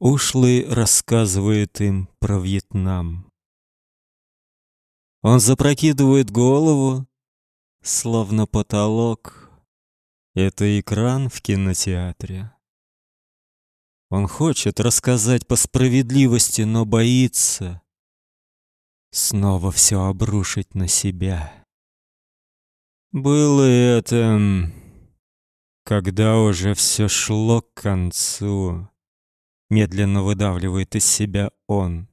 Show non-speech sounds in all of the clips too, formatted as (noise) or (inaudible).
Ушлый рассказывает им про Вьетнам. Он запрокидывает голову, словно потолок. Это экран в кинотеатре. Он хочет рассказать по справедливости, но боится снова все обрушить на себя. Было это, когда уже все шло к концу медленно выдавливает из себя он.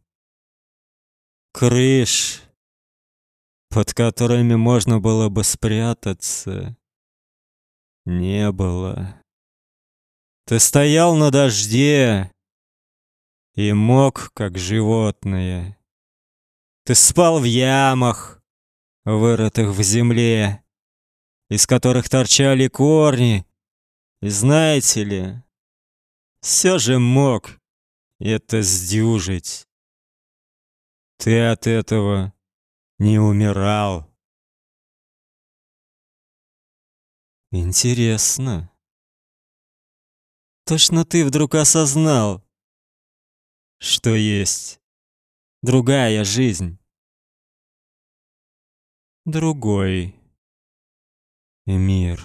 Крыш, под которыми можно было бы спрятаться, не было. Ты стоял на дожде и мог, как животное. Ты спал в ямах, вырытых в земле, из которых торчали корни. И знаете ли, все же мог это сдюжить. Ты от этого не умирал. Интересно. Точно ты вдруг осознал, что есть другая жизнь. Другой мир.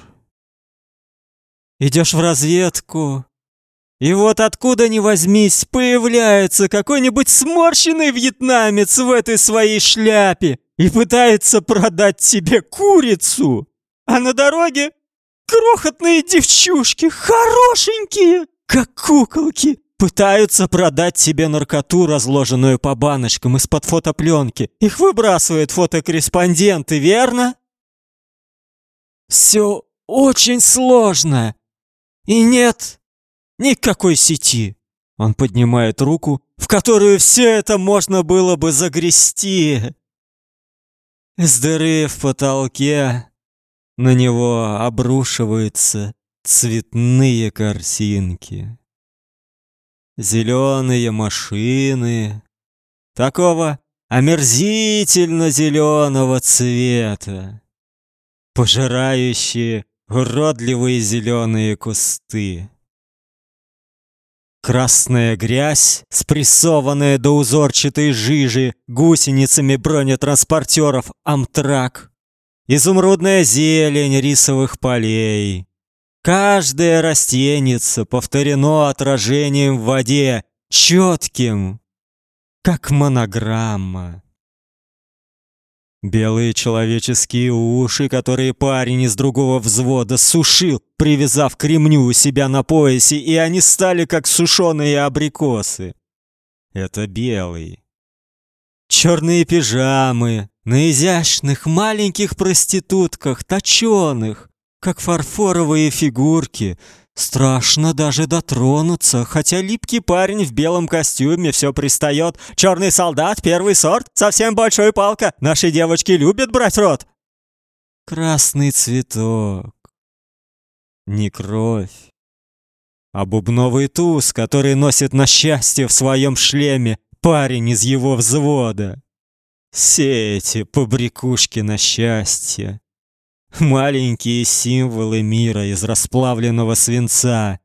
Идешь в разведку, и вот откуда ни возьмись, появляется какой-нибудь сморщенный вьетнамец в этой своей шляпе и пытается продать тебе курицу. А на дороге крохотные девчушки, хорошенькие, как куколки, пытаются продать тебе наркоту, разложенную по баночкам из-под фотопленки. Их выбрасывают фотокорреспонденты, верно? Все очень сложно. И нет Никакой сети. Он поднимает руку, в которую все это можно было бы загрести. Из дыры в потолке на него обрушиваются цветные картинки. Зеленые машины, такого омерзительно зеленого цвета, пожирающие уродливые зеленые кусты. Красная грязь, спрессованная до узорчатой жижи гусеницами бронетранспортеров «Амтрак». Изумрудная зелень рисовых полей. Каждая растеница повторено отражением в воде, четким, как монограмма. Белые человеческие уши, которые парень из другого взвода сушил, привязав к ремню у себя на поясе, и они стали как сушеные абрикосы. Это белый. Черные пижамы на изящных маленьких проститутках, точеных, как фарфоровые фигурки, Страшно даже дотронуться, хотя липкий парень в белом костюме все пристает. Черный солдат, первый сорт, совсем большой палка. Наши девочки любят брать рот. Красный цветок. Не кровь, а бубновый туз, который носит на счастье в своем шлеме парень из его взвода. Все эти побрякушки на счастье. Маленькие символы мира из расплавленного свинца.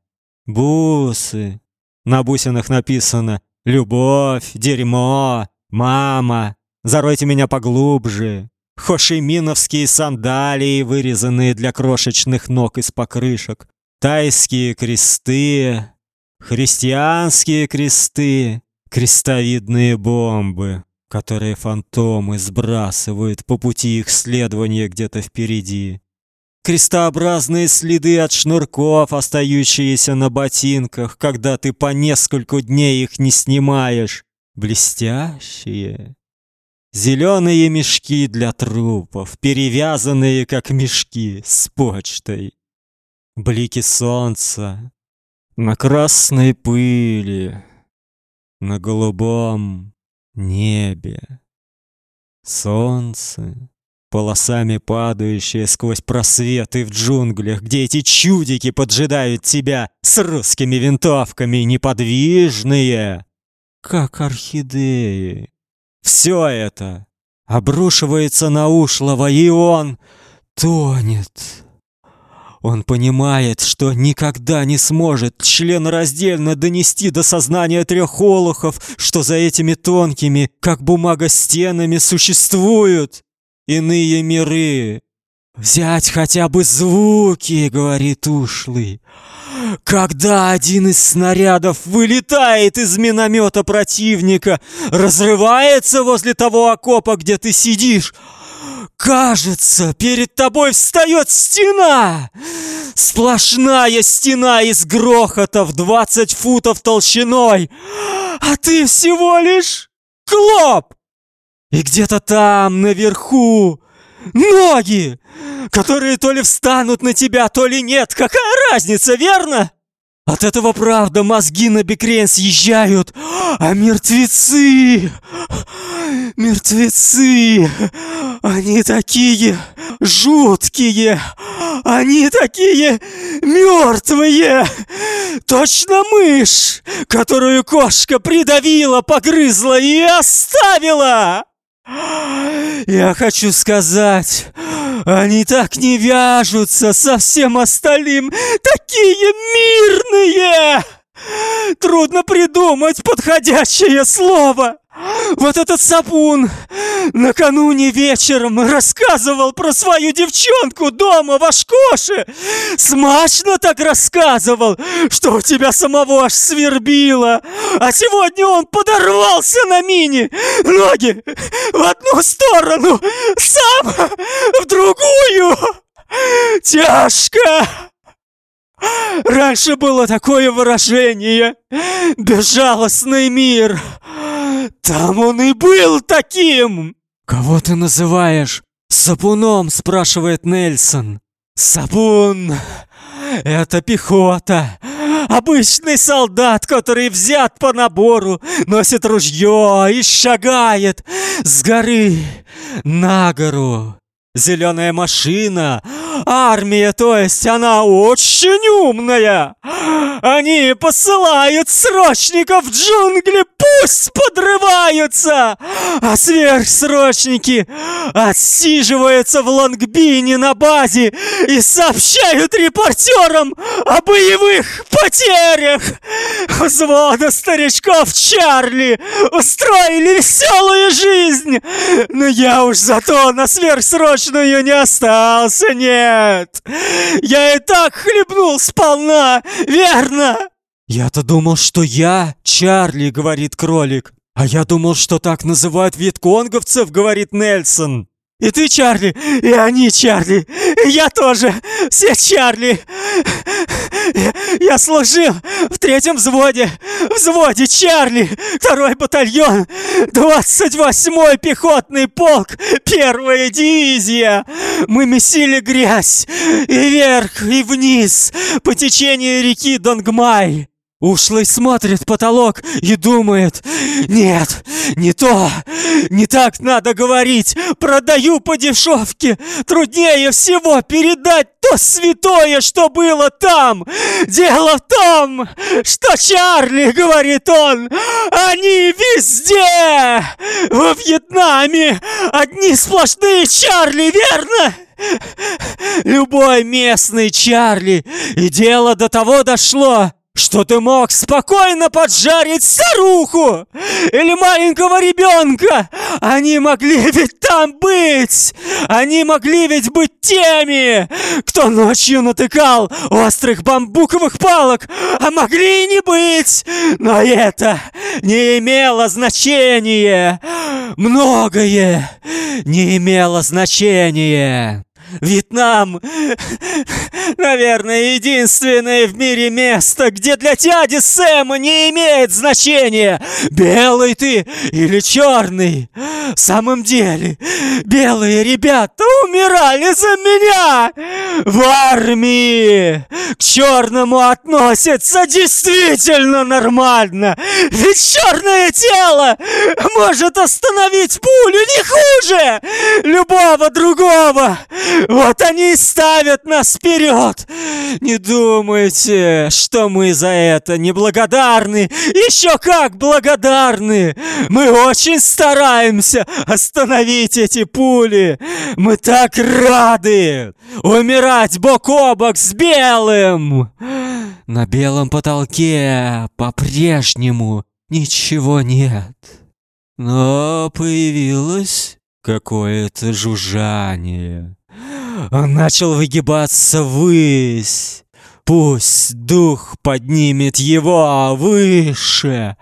Бусы. На бусинах написано «Любовь», «Дерьмо», «Мама», «Заройте меня поглубже». Хошиминовские сандалии, вырезанные для крошечных ног из покрышек. Тайские кресты, христианские кресты, крестовидные бомбы которые фантомы сбрасывают по пути их следования где-то впереди. Крестообразные следы от шнурков, остающиеся на ботинках, когда ты по нескольку дней их не снимаешь. Блестящие. Зеленые мешки для трупов, перевязанные как мешки с почтой. Блики солнца на красной пыли, на голубом небе. Солнце, полосами падающее сквозь просветы в джунглях, где эти чудики поджидают тебя с русскими винтовками, неподвижные, как орхидеи. Все это обрушивается на ушлого, и он тонет, Он понимает, что никогда не сможет членораздельно донести до сознания трех олухов, что за этими тонкими, как бумага, стенами существуют иные миры. «Взять хотя бы звуки», — говорит ушлый. Когда один из снарядов вылетает из миномета противника, разрывается возле того окопа, где ты сидишь, Кажется, перед тобой встает стена! Сплошная стена из грохота в 20 футов толщиной, а ты всего лишь клоп! И где-то там, наверху, ноги, которые то ли встанут на тебя, то ли нет. Какая разница, верно? От этого, правда, мозги на бекрень съезжают, а мертвецы... Мертвецы... Они такие жуткие... Они такие мертвые! Точно мышь, которую кошка придавила, погрызла и оставила! (gasps) Я хочу сказать, они так не вяжутся со всем остальным, такие мирные! Трудно придумать подходящее слово. Вот этот сапун накануне вечером рассказывал про свою девчонку дома в Ашкоше. Смачно так рассказывал, что у тебя самого аж свербило. А сегодня он подорвался на мини. Ноги в одну сторону, сам в другую. Тяжко. Раньше было такое выражение «безжалостный мир». Там он и был таким! Кого ты называешь? Сапуном, спрашивает Нельсон. Сапун! Это пехота! Обычный солдат, который взят по набору, носит ружье и шагает с горы на гору. Зеленая машина, армия, то есть она очень умная. Они посылают срочников в джунгли, пусть подрываются, а сверхсрочники отсиживаются в Лонгбине на базе и сообщают репортерам о боевых потерях. Взвода старичков Чарли устроили веселую жизнь, но я уж зато на сверхсрочную не остался, нет. Я и так хлебнул сполна, верно? Я-то думал, что я Чарли, говорит кролик. А я думал, что так называют вьетконговцев, говорит Нельсон. И ты, Чарли, и они, Чарли, и я тоже, все Чарли. Я, служил в третьем взводе, взводе Чарли, второй батальон, 28-й пехотный полк, первая дивизия. Мы месили грязь и вверх, и вниз по течению реки Донгмай. Ушлый смотрит в потолок и думает, нет, не то, не так надо говорить, продаю по дешевке, труднее всего передать то святое, что было там. Дело в том, что Чарли, говорит он, они везде, во Вьетнаме, одни сплошные Чарли, верно? Любой местный Чарли, и дело до того дошло, что ты мог спокойно поджарить старуху или маленького ребенка. Они могли ведь там быть. Они могли ведь быть теми, кто ночью натыкал острых бамбуковых палок, а могли и не быть. Но это не имело значения. Многое не имело значения. Вьетнам, (laughs) наверное, единственное в мире место, где для дяди Сэма не имеет значения, белый ты или черный. В самом деле, белые ребята умирали за меня в армии. К черному относятся действительно нормально, ведь черное тело может остановить пулю не хуже любого другого Вот они и ставят нас вперед! Не думайте, что мы за это неблагодарны! Еще как благодарны! Мы очень стараемся остановить эти пули! Мы так рады умирать бок о бок с белым! На белом потолке по-прежнему ничего нет. Но появилось какое-то жужжание. Он начал выгибаться ввысь. Пусть дух поднимет его выше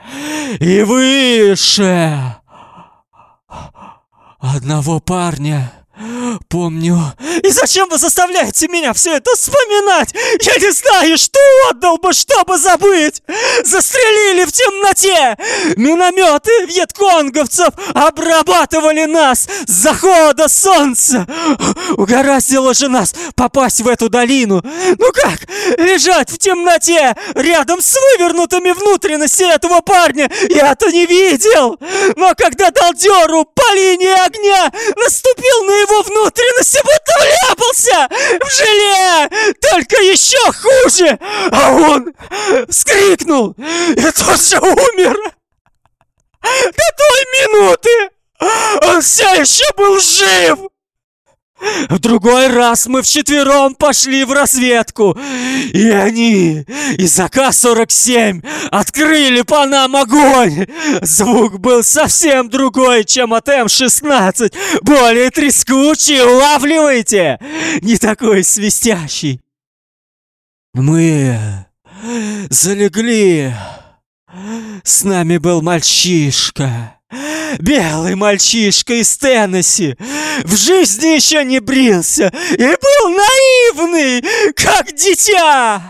и выше. Одного парня Помню. И зачем вы заставляете меня все это вспоминать? Я не знаю, что отдал бы, чтобы забыть. Застрелили в темноте. Минометы вьетконговцев обрабатывали нас с захода солнца. Угораздило же нас попасть в эту долину. Ну как, лежать в темноте рядом с вывернутыми внутренностями этого парня я-то не видел. Но когда дал дёру по линии огня, наступил на его внутренности будто вляпался в желе, только еще хуже. А он вскрикнул и тут же умер. До той минуты он все еще был жив. В другой раз мы вчетвером пошли в разведку, и они из АК-47 открыли по нам огонь. Звук был совсем другой, чем от М-16, более трескучий, улавливаете? Не такой свистящий. Мы залегли. С нами был мальчишка. Белый мальчишка из Теннесси в жизни еще не брился и был наивный, как дитя.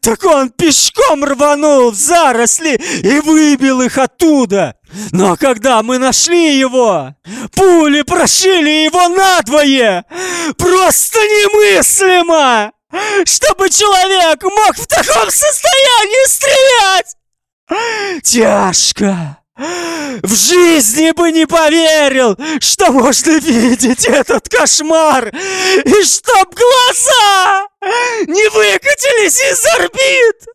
Так он пешком рванул в заросли и выбил их оттуда. Но когда мы нашли его, пули прошили его надвое. Просто немыслимо, чтобы человек мог в таком состоянии стрелять. Тяжко. В жизни бы не поверил, что можно видеть этот кошмар, и чтоб глаза не выкатились из орбит.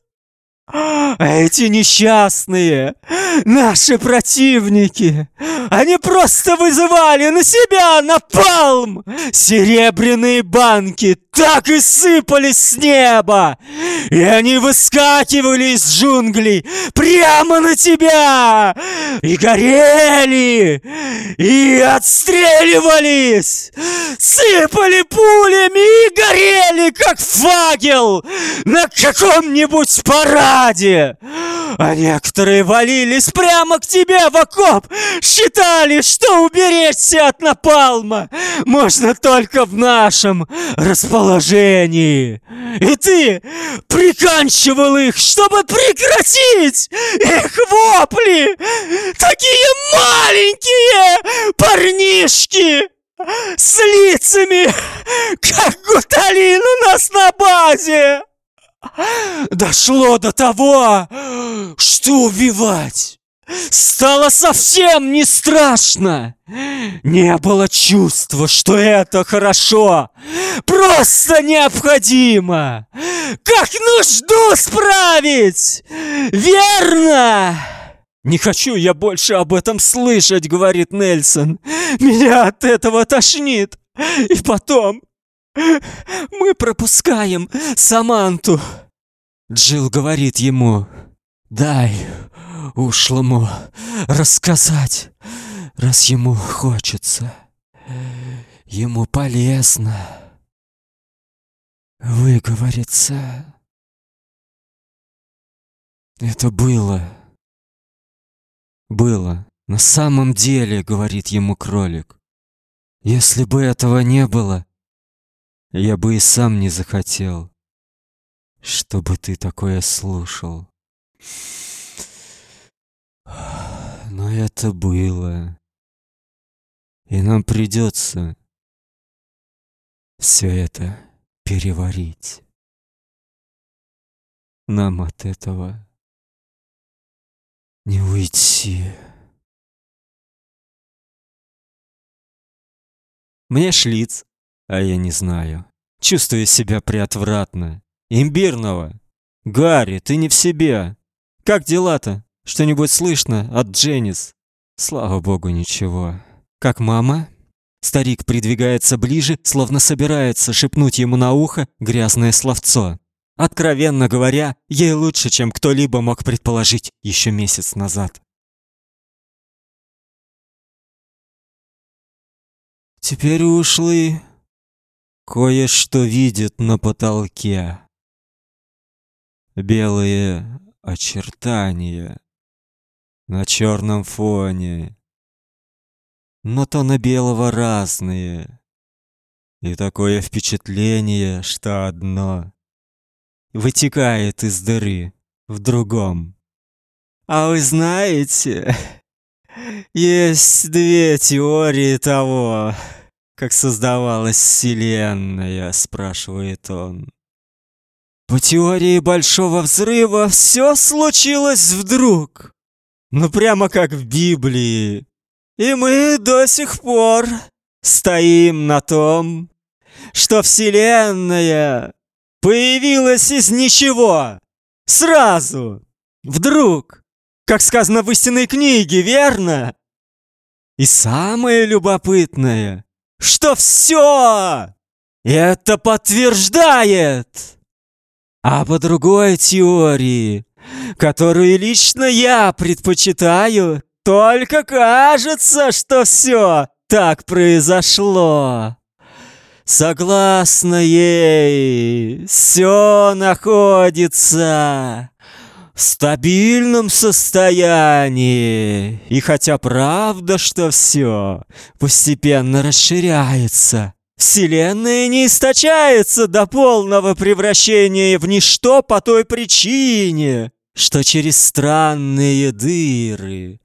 А эти несчастные, наши противники, они просто вызывали на себя напалм. Серебряные банки так и сыпались с неба, и они выскакивали из джунглей прямо на тебя, и горели, и отстреливались, сыпали пулями и горели, как факел на каком-нибудь параде! А некоторые валились прямо к тебе в окоп! Считали, что уберечься от напалма можно только в нашем расположении! И ты приканчивал их, чтобы прекратить их вопли! Такие маленькие парнишки! С лицами, как гуталин у нас на базе! Дошло до того, что убивать стало совсем не страшно. Не было чувства, что это хорошо, просто необходимо. Как нужду справить, верно? «Не хочу я больше об этом слышать», — говорит Нельсон. «Меня от этого тошнит. И потом, мы пропускаем Саманту. Джилл говорит ему, дай ушлому рассказать, раз ему хочется. Ему полезно выговориться. Это было. Было. На самом деле, говорит ему кролик. Если бы этого не было, я бы и сам не захотел, чтобы ты такое слушал. Но это было. И нам придется все это переварить. Нам от этого не уйти. Мне шлиц А я не знаю. Чувствую себя приотвратно. Имбирного. Гарри, ты не в себе. Как дела-то? Что-нибудь слышно от Дженнис? Слава богу, ничего. Как мама? Старик придвигается ближе, словно собирается шепнуть ему на ухо грязное словцо. Откровенно говоря, ей лучше, чем кто-либо мог предположить еще месяц назад. Теперь ушли. Кое-что видит на потолке. Белые очертания на черном фоне. Но тона белого разные. И такое впечатление, что одно вытекает из дыры в другом. А вы знаете, (laughs) есть две теории того, как создавалась Вселенная, спрашивает он. По теории Большого Взрыва все случилось вдруг. Ну прямо как в Библии. И мы до сих пор стоим на том, что Вселенная появилась из ничего. Сразу. Вдруг. Как сказано в истинной книге, верно? И самое любопытное, что все это подтверждает. А по другой теории, которую лично я предпочитаю, только кажется, что все так произошло. Согласно ей, все находится в стабильном состоянии. И хотя правда, что все постепенно расширяется, Вселенная не источается до полного превращения в ничто по той причине, что через странные дыры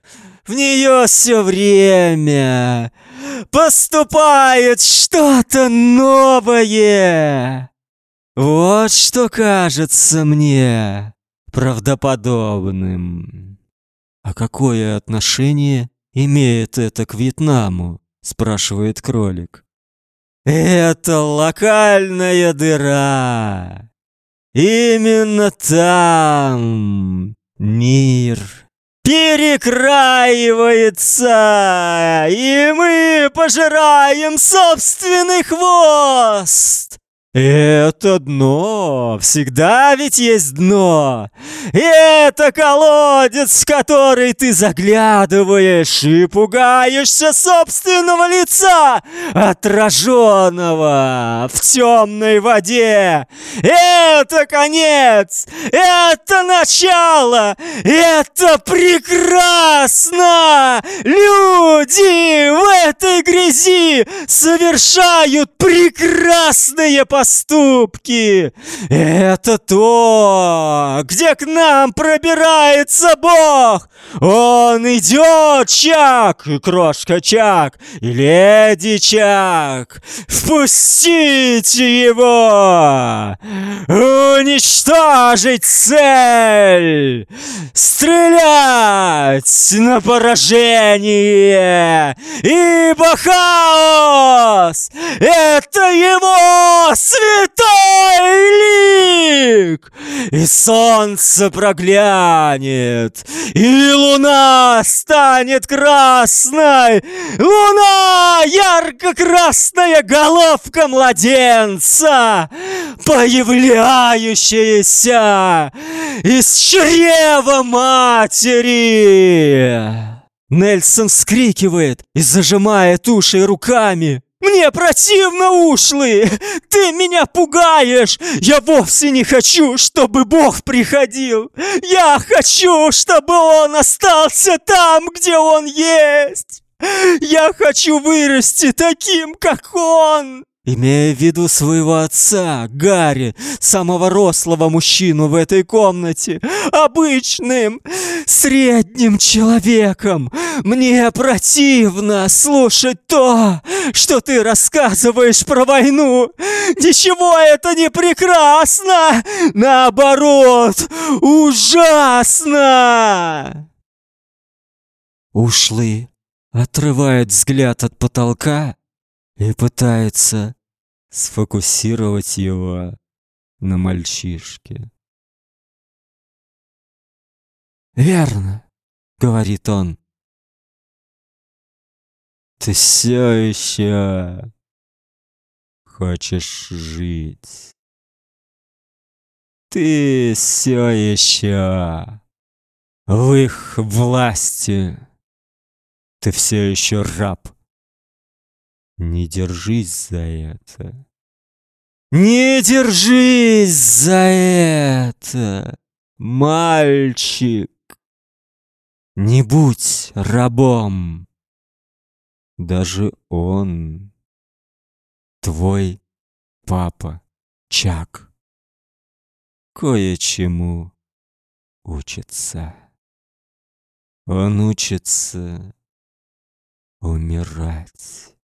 в нее все время поступает что-то новое. Вот что кажется мне правдоподобным. А какое отношение имеет это к Вьетнаму? спрашивает кролик. Это локальная дыра. Именно там мир перекраивается, и мы пожираем собственный хвост. Это дно, всегда ведь есть дно. Это колодец, в который ты заглядываешь и пугаешься собственного лица, отраженного в темной воде. Это конец, это начало, это прекрасно. Люди в этой грязи совершают прекрасные поступки поступки. Это то, где к нам пробирается Бог. Он идет, Чак, крошка Чак, и леди Чак. Впустите его! Уничтожить цель! Стрелять на поражение! Ибо хаос! Это его святой лик! И солнце проглянет, и луна станет красной! Луна, ярко-красная головка младенца, появляющаяся из чрева матери! Нельсон вскрикивает и зажимает уши руками. Мне противно ушлые! Ты меня пугаешь! Я вовсе не хочу, чтобы Бог приходил! Я хочу, чтобы Он остался там, где Он есть! Я хочу вырасти таким, как Он! Имея в виду своего отца, Гарри, самого рослого мужчину в этой комнате, обычным, средним человеком, мне противно слушать то, что ты рассказываешь про войну. Ничего это не прекрасно, наоборот, ужасно. Ушлый отрывает взгляд от потолка и пытается сфокусировать его на мальчишке. «Верно», — говорит он. «Ты все еще хочешь жить. Ты все еще в их власти. Ты все еще раб. Не держись за это. Не держись за это, мальчик. Не будь рабом. Даже он, твой папа Чак, кое-чему учится. Он учится умирать.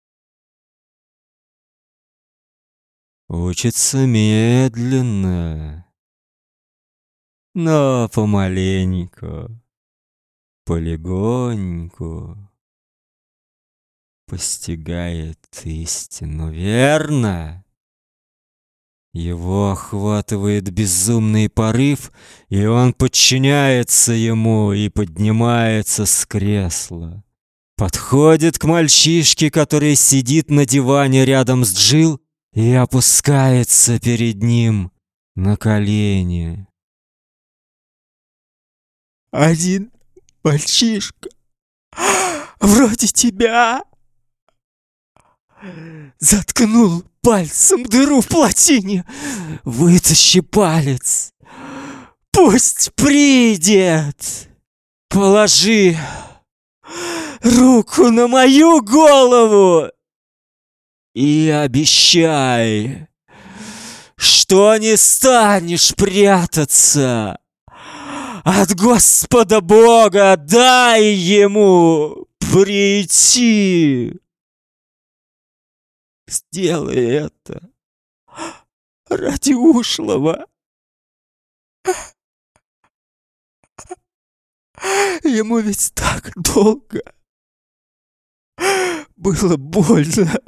Учится медленно, но помаленьку, полегоньку постигает истину, верно? Его охватывает безумный порыв, и он подчиняется ему и поднимается с кресла. Подходит к мальчишке, который сидит на диване рядом с Джил, и опускается перед ним на колени. Один мальчишка, вроде тебя, заткнул пальцем дыру в плотине. Вытащи палец. Пусть придет. Положи руку на мою голову и обещай, что не станешь прятаться. От Господа Бога дай ему прийти. Сделай это ради ушлого. Ему ведь так долго было больно.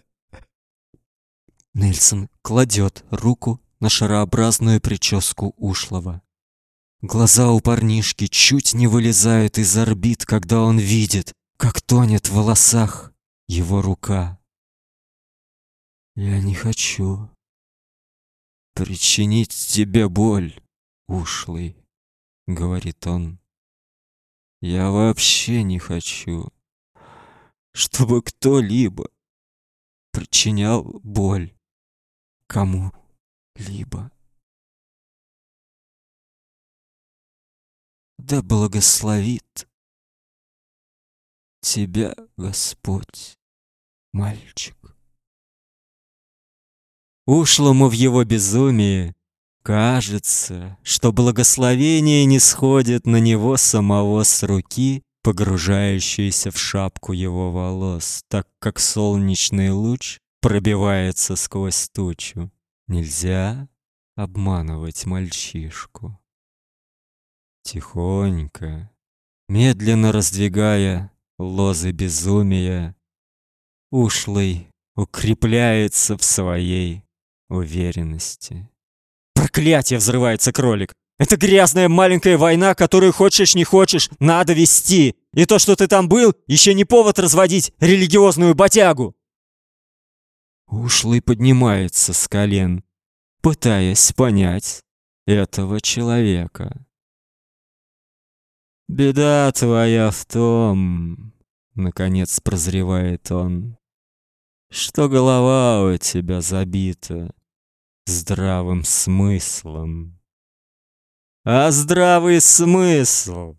Нельсон кладет руку на шарообразную прическу ушлого. Глаза у парнишки чуть не вылезают из орбит, когда он видит, как тонет в волосах его рука. Я не хочу причинить тебе боль, ушлый, говорит он. Я вообще не хочу, чтобы кто-либо причинял боль кому-либо. Да благословит тебя Господь, мальчик. Ушлому в его безумии кажется, что благословение не сходит на него самого с руки, погружающейся в шапку его волос, так как солнечный луч пробивается сквозь тучу. Нельзя обманывать мальчишку. Тихонько, медленно раздвигая лозы безумия, ушлый укрепляется в своей уверенности. Проклятие, взрывается кролик. Это грязная маленькая война, которую хочешь не хочешь, надо вести. И то, что ты там был, еще не повод разводить религиозную батягу. Ушлый поднимается с колен, пытаясь понять этого человека. «Беда твоя в том, — наконец прозревает он, — что голова у тебя забита здравым смыслом. А здравый смысл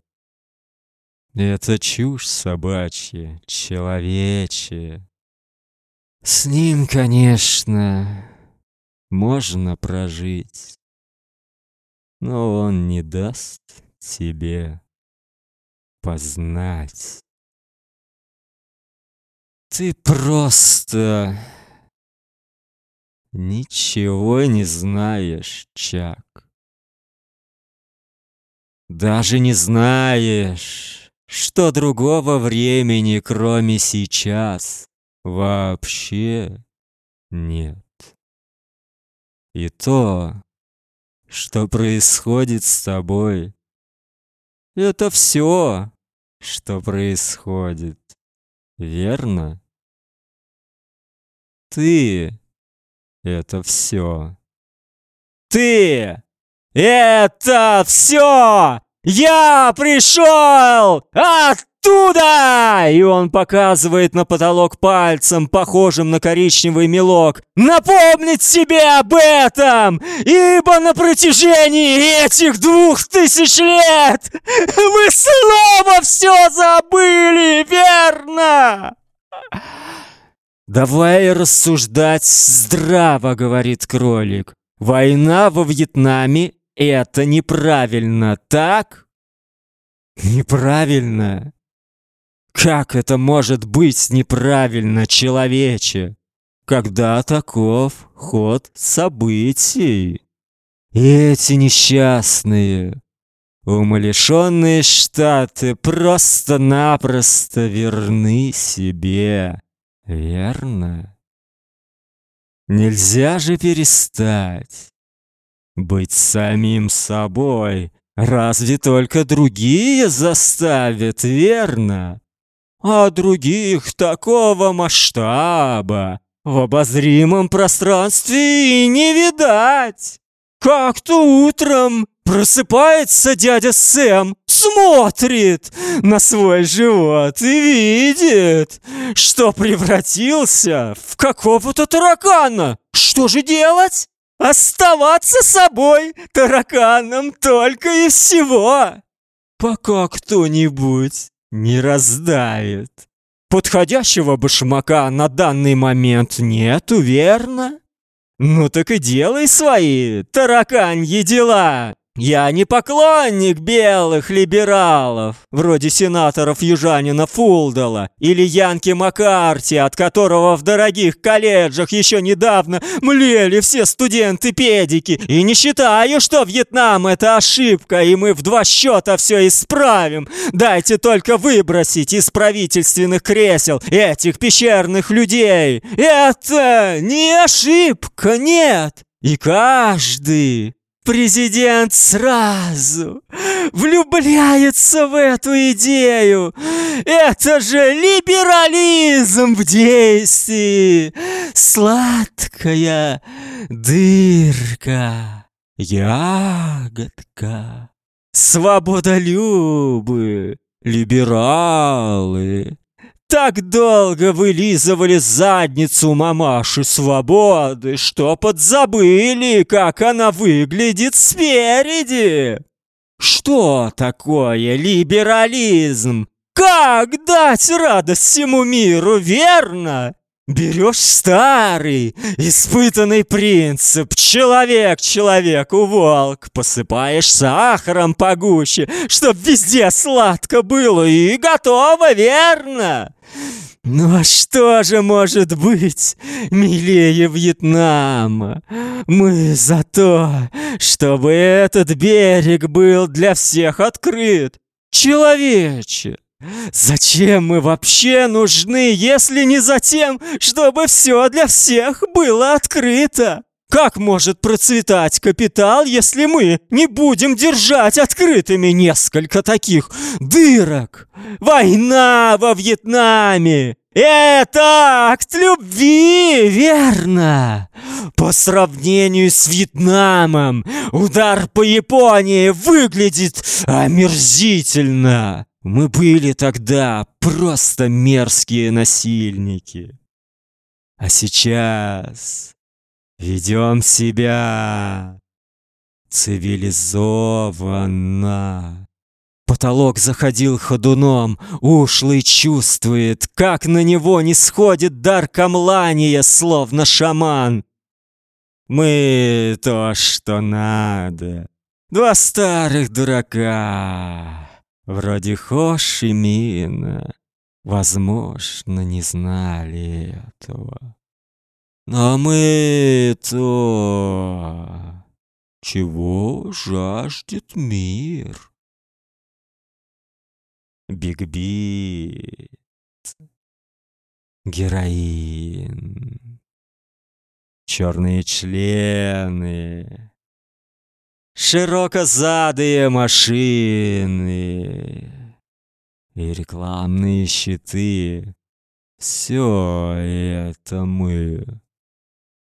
— это чушь собачья, человечья. С ним, конечно, можно прожить, но он не даст тебе познать. Ты просто ничего не знаешь, Чак. Даже не знаешь, что другого времени, кроме сейчас, Вообще нет. и то, что происходит с тобой. Это все, что происходит, верно? Ты — это все. Ты — это все! Я пришел! От оттуда!» И он показывает на потолок пальцем, похожим на коричневый мелок. «Напомнить себе об этом! Ибо на протяжении этих двух тысяч лет вы снова все забыли, верно?» «Давай рассуждать здраво», — говорит кролик. «Война во Вьетнаме — это неправильно, так?» «Неправильно. Как это может быть неправильно, человече, когда таков ход событий? эти несчастные, умалишенные штаты просто-напросто верны себе, верно? Нельзя же перестать быть самим собой, разве только другие заставят, верно? А других такого масштаба в обозримом пространстве и не видать. Как-то утром просыпается дядя Сэм, смотрит на свой живот и видит, что превратился в какого-то таракана. Что же делать? Оставаться собой тараканом только и всего. Пока кто-нибудь не раздавит. Подходящего башмака на данный момент нету, верно? Ну так и делай свои тараканьи дела. Я не поклонник белых либералов, вроде сенаторов южанина Фулдала или Янки Маккарти, от которого в дорогих колледжах еще недавно млели все студенты-педики. И не считаю, что Вьетнам — это ошибка, и мы в два счета все исправим. Дайте только выбросить из правительственных кресел этих пещерных людей. Это не ошибка, нет. И каждый Президент сразу влюбляется в эту идею. Это же либерализм в действии. Сладкая дырка, ягодка, свободолюбы, либералы, так долго вылизывали задницу мамаши свободы, что подзабыли, как она выглядит спереди. Что такое либерализм? Как дать радость всему миру, верно? Берешь старый, испытанный принцип «человек человеку волк», посыпаешь сахаром погуще, чтоб везде сладко было и готово, верно? Ну а что же может быть милее Вьетнама? Мы за то, чтобы этот берег был для всех открыт. Человече, зачем мы вообще нужны, если не за тем, чтобы все для всех было открыто? Как может процветать капитал, если мы не будем держать открытыми несколько таких дырок? Война во Вьетнаме! Это акт любви, верно? По сравнению с Вьетнамом, удар по Японии выглядит омерзительно. Мы были тогда просто мерзкие насильники. А сейчас Ведем себя цивилизованно. Потолок заходил ходуном, ушлый чувствует, как на него не сходит дар камлания, словно шаман. Мы то, что надо. Два старых дурака, вроде Хош и Мина, возможно, не знали этого. А мы-то... Чего жаждет мир? Бигбит. Героин. черные члены, широкозадые машины и рекламные щиты. Все это мы.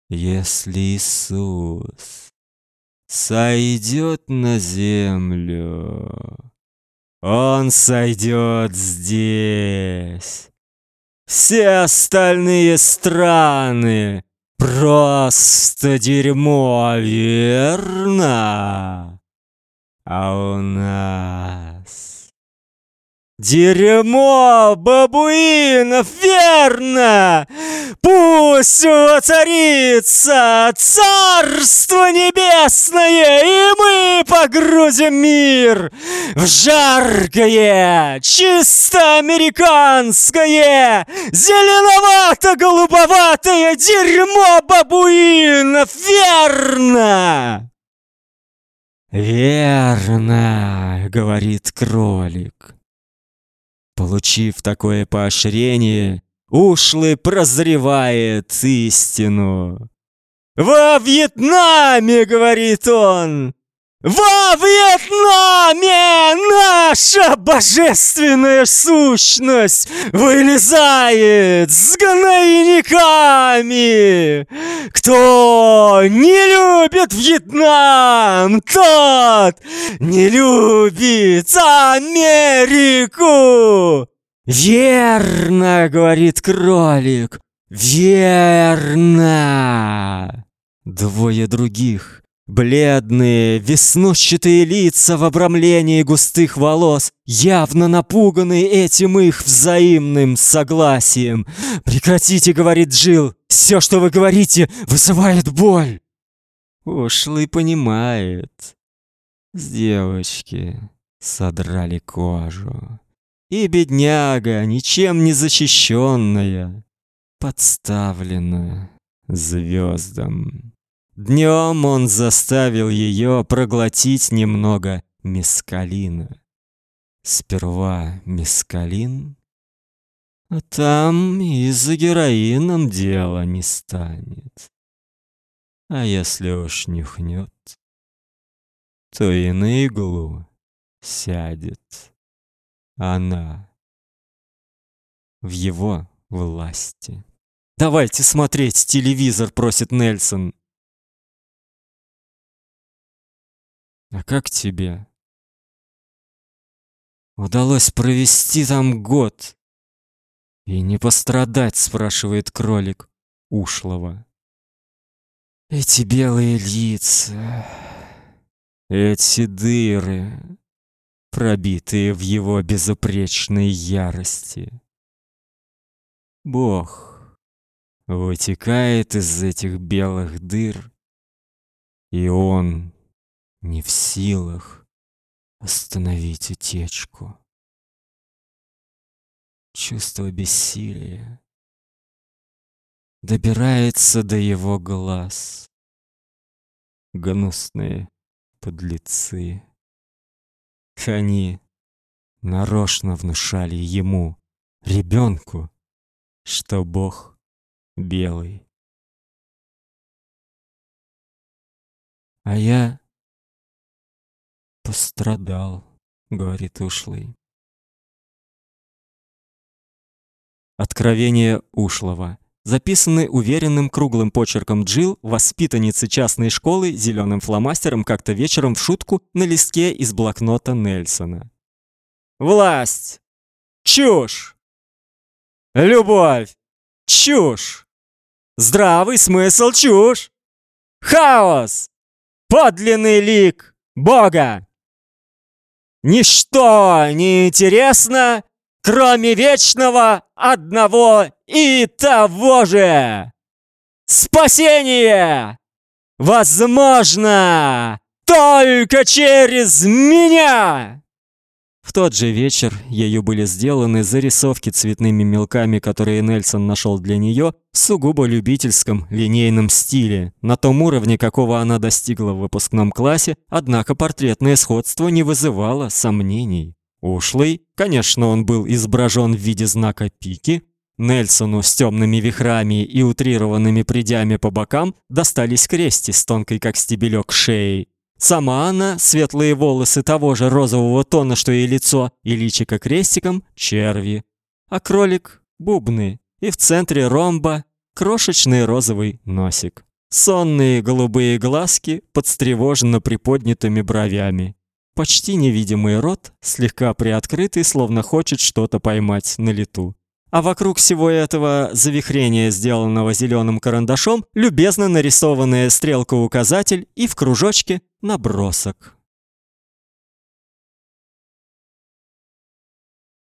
Если Иисус сойдет на землю, Он сойдет здесь. Все остальные страны просто дерьмо, верно? А у нас Дерьмо бабуинов, верно! Пусть воцарится Царство Небесное, и мы погрузим мир в жаркое, чисто американское, зеленовато-голубоватое дерьмо бабуинов, верно? «Верно», — говорит кролик. Получив такое поощрение, ушлый прозревает истину. «Во Вьетнаме!» — говорит он. Во Вьетнаме наша божественная сущность вылезает с гнойниками. Кто не любит Вьетнам, тот не любит Америку. Верно, говорит кролик, верно. Двое других Бледные, веснущатые лица в обрамлении густых волос, явно напуганные этим их взаимным согласием. «Прекратите», — говорит Джил, — «все, что вы говорите, вызывает боль». Ушлый понимает. С девочки содрали кожу. И бедняга, ничем не защищенная, подставлена звездам. Днем он заставил ее проглотить немного мескалина. Сперва мескалин, а там и за героином дело не станет. А если уж нюхнет, то и на иглу сядет она в его власти. «Давайте смотреть телевизор», — просит Нельсон. А как тебе? Удалось провести там год и не пострадать, спрашивает кролик ушлого. Эти белые лица, эти дыры, пробитые в его безупречной ярости. Бог вытекает из этих белых дыр, и он не в силах остановить утечку. Чувство бессилия добирается до его глаз. Гнусные подлецы. Они нарочно внушали ему, ребенку, что Бог белый. А я пострадал, говорит ушлый. Откровение ушлого. Записаны уверенным круглым почерком Джил, воспитанницы частной школы, зеленым фломастером как-то вечером в шутку на листке из блокнота Нельсона. Власть. Чушь. Любовь. Чушь. Здравый смысл чушь. Хаос. Подлинный лик Бога. Ничто не интересно, кроме вечного одного и того же. Спасение возможно только через меня. В тот же вечер ею были сделаны зарисовки цветными мелками, которые Нельсон нашел для нее в сугубо любительском линейном стиле, на том уровне, какого она достигла в выпускном классе, однако портретное сходство не вызывало сомнений. Ушлый, конечно, он был изображен в виде знака пики, Нельсону с темными вихрами и утрированными придями по бокам достались крести с тонкой как стебелек шеей. Сама она, светлые волосы того же розового тона, что и лицо, и личико крестиком черви. А кролик бубны, и в центре ромба крошечный розовый носик. Сонные голубые глазки под встревоженно приподнятыми бровями. Почти невидимый рот, слегка приоткрытый, словно хочет что-то поймать на лету. А вокруг всего этого завихрения, сделанного зеленым карандашом, любезно нарисованная стрелка-указатель и в кружочке набросок.